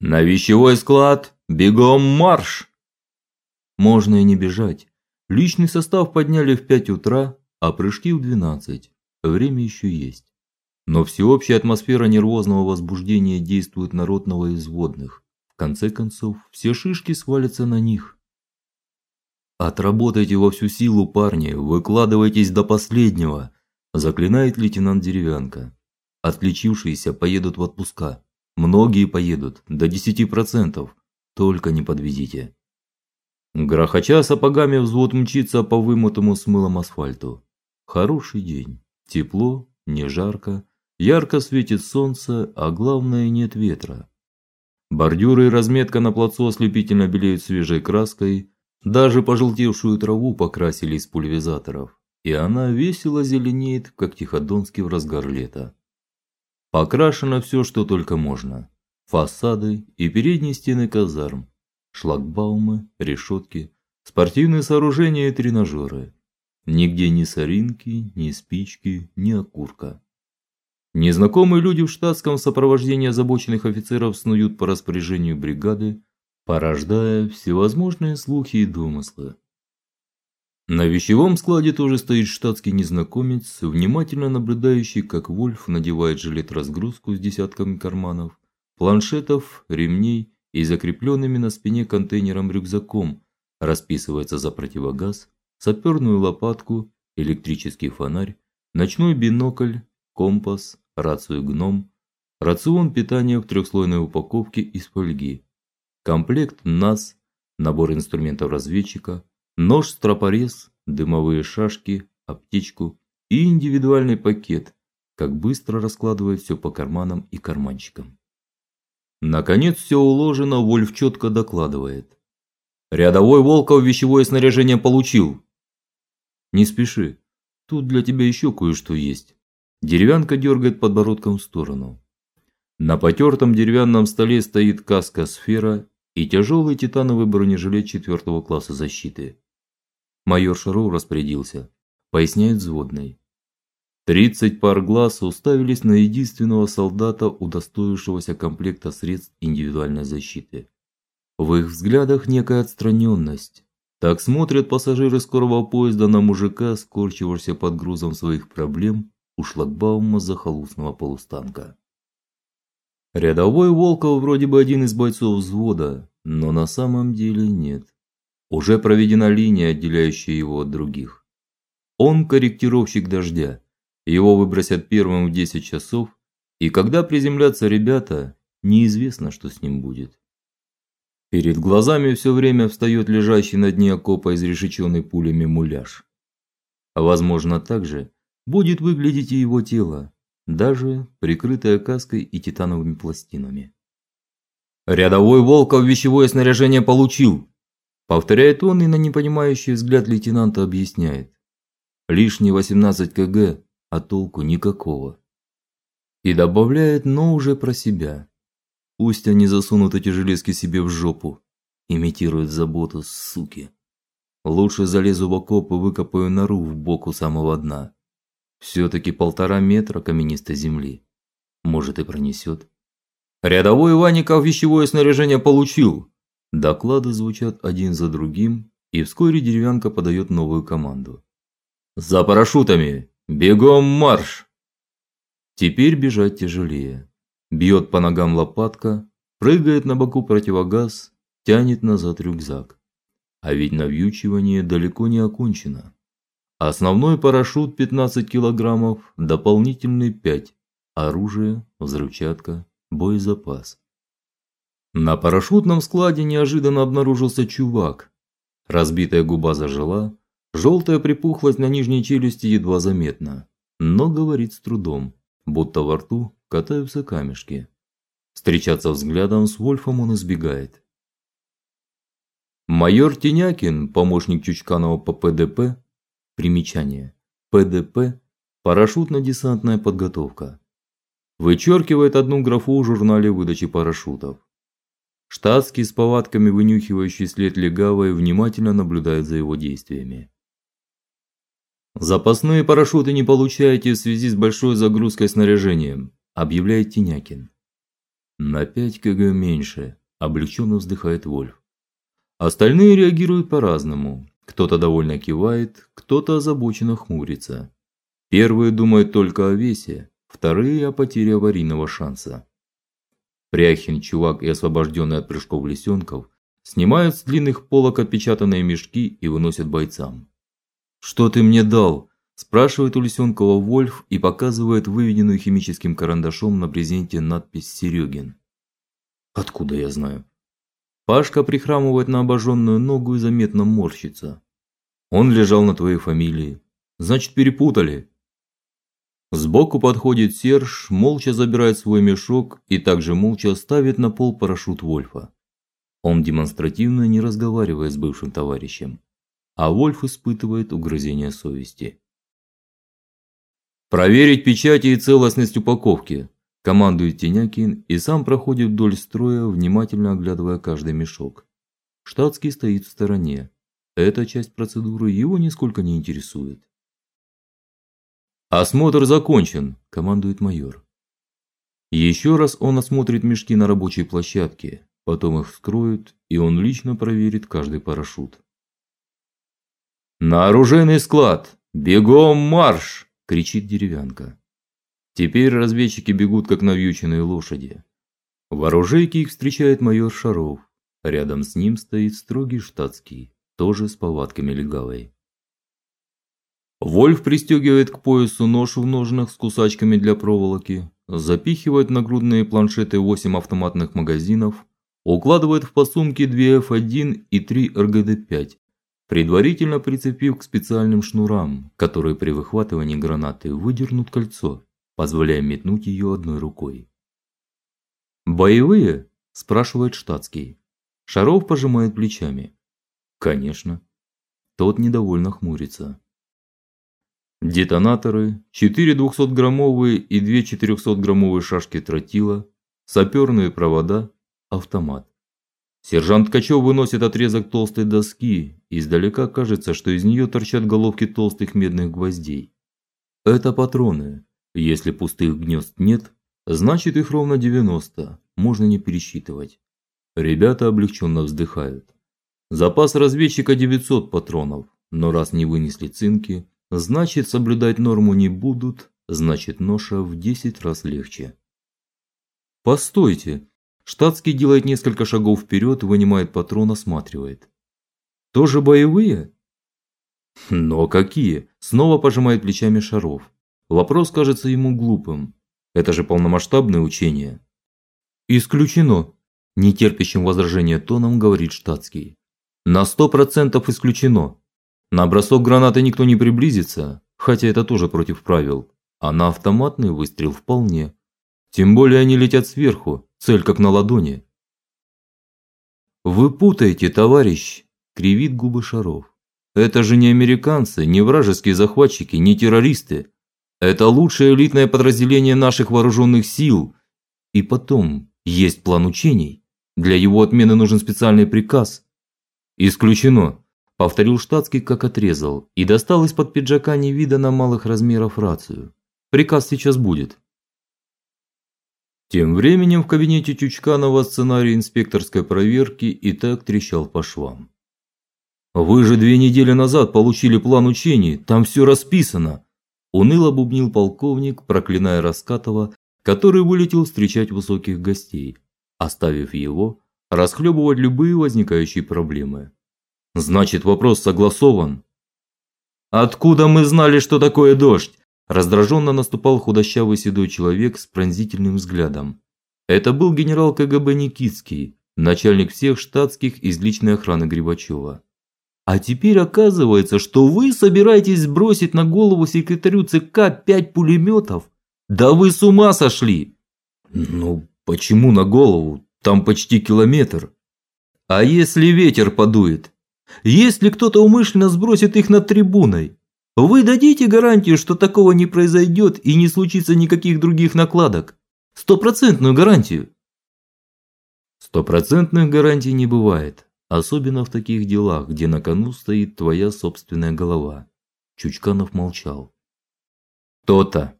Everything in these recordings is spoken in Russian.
На вещевой склад, бегом марш. Можно и не бежать. Личный состав подняли в пять утра, а прыжки в двенадцать. Время еще есть. Но всеобщая атмосфера нервозного возбуждения действует на ротного водных. В конце концов, все шишки свалятся на них. Отработайте во всю силу, парни, выкладывайтесь до последнего, заклинает лейтенант Деревянко. Отличившиеся поедут в отпуска. Многие поедут до 10%. Только не подвезите. Грохоча сапогами взвод мчится по вымытому с мылом асфальту. Хороший день. Тепло, не жарко, ярко светит солнце, а главное нет ветра. Бордюры и разметка на плацу ослепительно белеют свежей краской, даже пожелтевшую траву покрасили из пульверизаторов, и она весело зеленеет, как Тиходонский в разгар лета. Покрашено все, что только можно: фасады и передние стены казарм, шлагбаумы, решетки, спортивные сооружения и тренажеры. Нигде ни соринки, ни спички, ни окурка. Незнакомые люди в штатском сопровождении озабоченных офицеров снуют по распоряжению бригады, порождая всевозможные слухи и домыслы. На вещевом складе тоже стоит штатский незнакомец, внимательно наблюдающий, как Вольф надевает жилет-разгрузку с десятками карманов, планшетов, ремней и закрепленными на спине контейнером рюкзаком, расписывается за противогаз, саперную лопатку, электрический фонарь, ночной бинокль, компас, рацию Гном, рацион питания в трехслойной упаковке из фольги, комплект НАС, набор инструментов разведчика, нож-стропорез, дымовые шашки, аптечку и индивидуальный пакет, как быстро раскладывает все по карманам и карманчикам. Наконец все уложено, Вольф четко докладывает. Рядовой Волков вещевое снаряжение получил. Не спеши. Тут для тебя еще кое-что есть. Деревянка дергает подбородком в сторону. На потертом деревянном столе стоит каска-сфера и тяжелый титановый бронежилет четвертого класса защиты. Майор Шаров распорядился, поясняет взводный. Тридцать пар глаз уставились на единственного солдата, удостоившегося комплекта средств индивидуальной защиты. В их взглядах некая отстраненность, так смотрят пассажиры скорого поезда на мужика, скорчившегося под грузом своих проблем у шлагбаума захолустного полустанка. Рядовой Волков вроде бы один из бойцов взвода, но на самом деле нет. Уже проведена линия, отделяющая его от других. Он корректировщик дождя. Его выбросят первым в 10 часов, и когда приземлятся ребята, неизвестно, что с ним будет. Перед глазами все время встает лежащий на дне окопа изрешеченный пулями муляж. А возможно, также будет выглядеть и его тело, даже прикрытое каской и титановыми пластинами. Рядовой Волков вещевое снаряжение получил, повторяет он и на непонимающий взгляд лейтенанта объясняет. Лишние 18 кг, а толку никакого. И добавляет, но уже про себя. Пусть они засунут эти железки себе в жопу, имитируют заботу, суки. Лучше залезу в окоп и выкопаю нору в бок у самого дна. все таки полтора метра каменистой земли. Может и пронесет. Рядовой Иванников вещевое снаряжение получил. Доклады звучат один за другим, и вскоре деревянка подает новую команду. За парашютами, бегом марш. Теперь бежать тяжелее. Бьет по ногам лопатка, прыгает на боку противогаз, тянет назад рюкзак. А ведь навьючивание далеко не окончено. Основной парашют 15 килограммов, дополнительный 5. Оружие, взрывчатка, боезапас. На парашютном складе неожиданно обнаружился чувак. Разбитая губа зажила, желтая припухлость на нижней челюсти едва заметна, но говорит с трудом, будто во рту катаются камешки. Встречаться взглядом с Вольфом он избегает. Майор Тенякин, помощник Чучканова по ПДП, примечание. ПДП парашютно-десантная подготовка. Вычеркивает одну графу в журнале выдачи парашютов. Штатский с повадками вынюхивающий след легавой внимательно наблюдает за его действиями. Запасные парашюты не получаете в связи с большой загрузкой снаряжением объявляет Тинякин. На 5 кг меньше, облегченно вздыхает Вольф. Остальные реагируют по-разному. Кто-то довольно кивает, кто-то озабоченно хмурится. Первые думают только о весе, вторые о потере аварийного шанса. Пряхин, чувак и освобожденный от прыжков лисенков снимают с длинных полок отпечатанные мешки и выносят бойцам. Что ты мне дал? спрашивает у Лисенкова Вольф и показывает выведенную химическим карандашом на брезенте надпись Серегин. Откуда я знаю? Пашка прихрамывает на обожженную ногу и заметно морщится. Он лежал на твоей фамилии. Значит, перепутали. Сбоку подходит Серж, молча забирает свой мешок и также молча ставит на пол парашют Вольфа. Он демонстративно не разговаривает с бывшим товарищем, а Вольф испытывает угрызение совести. Проверить печати и целостность упаковки, командует Тенякин и сам проходит вдоль строя, внимательно оглядывая каждый мешок. Штатский стоит в стороне. Эта часть процедуры его нисколько не интересует. Осмотр закончен, командует майор. Еще раз он осмотрит мешки на рабочей площадке, потом их вскроют, и он лично проверит каждый парашют. На оружейный склад. Бегом марш, кричит деревянка. Теперь разведчики бегут как навьюченные лошади. В оружейке их встречает майор Шаров. Рядом с ним стоит строгий штатский, тоже с повадками легавой. Вольф пристегивает к поясу нож в ножнах с кусачками для проволоки, запихивает на грудные планшеты восемь автоматных магазинов, укладывает в подсумки две F1 и три РГД-5, предварительно прицепив к специальным шнурам, которые при выхватывании гранаты выдернут кольцо позволяя метнуть ее одной рукой. Боевые? спрашивает штатский. Шаров пожимает плечами. Конечно. Тот недовольно хмурится. Детонаторы, четыре 200-граммовые и две 400-граммовые шашки тротила, саперные провода, автомат. Сержант Ткачев выносит отрезок толстой доски, издалека кажется, что из нее торчат головки толстых медных гвоздей. Это патроны, если пустых гнезд нет, значит их ровно 90, можно не пересчитывать. Ребята облегченно вздыхают. Запас разведчика 900 патронов, но раз не вынесли цинки, значит соблюдать норму не будут, значит ноша в 10 раз легче. Постойте. Штатский делает несколько шагов вперед, вынимает патрон, осматривает. Тоже боевые? Но какие? Снова пожимает плечами Шаров. Вопрос кажется ему глупым. Это же полномасштабное учение. Исключено, нетерпящим возражения тоном говорит штатский. На сто процентов исключено. На бросок гранаты никто не приблизится, хотя это тоже против правил, а на автоматный выстрел вполне. Тем более они летят сверху, цель как на ладони. Вы путаете, товарищ, кривит губы Шаров. Это же не американцы, не вражеские захватчики, не террористы. Это лучшее элитное подразделение наших вооруженных сил. И потом, есть план учений. Для его отмены нужен специальный приказ. Исключено, повторил штатский, как отрезал, и достал из-под пиджака невиданно малых размеров рацию. Приказ сейчас будет. Тем временем в кабинете Тючканова сценарий инспекторской проверки и так трещал по швам. Вы же две недели назад получили план учений, там все расписано уныло бубнил полковник, проклиная Раскатова, который вылетел встречать высоких гостей, оставив его расхлебывать любые возникающие проблемы. Значит, вопрос согласован. Откуда мы знали, что такое дождь? Раздраженно наступал худощавый седой человек с пронзительным взглядом. Это был генерал КГБ Никитский, начальник всех штатских из личной охраны Грибачева. А теперь оказывается, что вы собираетесь сбросить на голову секретарю ЦК пять пулеметов? Да вы с ума сошли. Ну, почему на голову? Там почти километр. А если ветер подует? Если кто-то умышленно сбросит их над трибуной? Вы дадите гарантию, что такого не произойдет и не случится никаких других накладок? Стопроцентную гарантию? Стопроцентных гарантий не бывает. Особенно в таких делах, где на кону стоит твоя собственная голова. Чучканов молчал. То-то.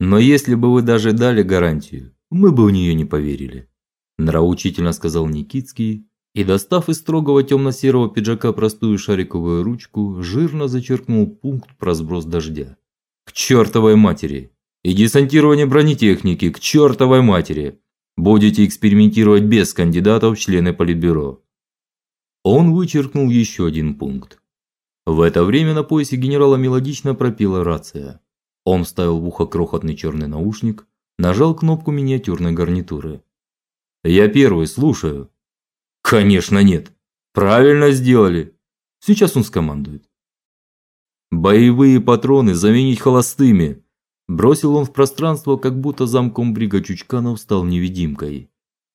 Но если бы вы даже дали гарантию, мы бы в нее не поверили, нравоучительно сказал Никитский и, достав из строгого темно серого пиджака простую шариковую ручку, жирно зачеркнул пункт про сброс дождя. К чертовой матери! И десантирование бронетехники к чертовой матери! Будете экспериментировать без кандидатов в члены политбюро. Он вычеркнул еще один пункт. В это время на поясе генерала мелодично пропела рация. Он вставил в ухо крохотный черный наушник, нажал кнопку миниатюрной гарнитуры. Я первый, слушаю. Конечно, нет. Правильно сделали. Сейчас он скомандует. Боевые патроны заменить холостыми. Бросил он в пространство, как будто замком брига Чучканов стал невидимкой.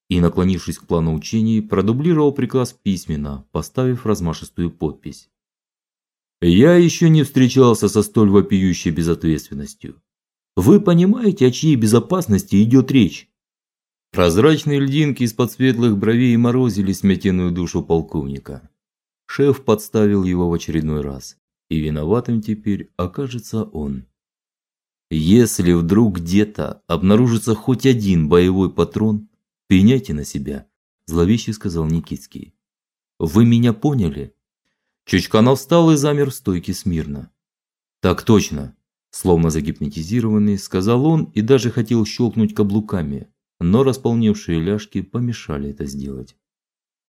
И, наклонившись к плану учений, продублировал приказ письменно, поставив размашистую подпись. Я еще не встречался со столь вопиющей безответственностью. Вы понимаете, о чьей безопасности идет речь? Прозрачные льдинки из-под светлых бровей морозили смятенную душу полковника. Шеф подставил его в очередной раз, и виноватым теперь окажется он. Если вдруг где-то обнаружится хоть один боевой патрон, пеняйте на себя, зловеще сказал Никитский. Вы меня поняли? Чучканов встал и замер в стойке смирно. Так точно, словно загипнотизированный, сказал он и даже хотел щелкнуть каблуками, но располневшие ляжки помешали это сделать.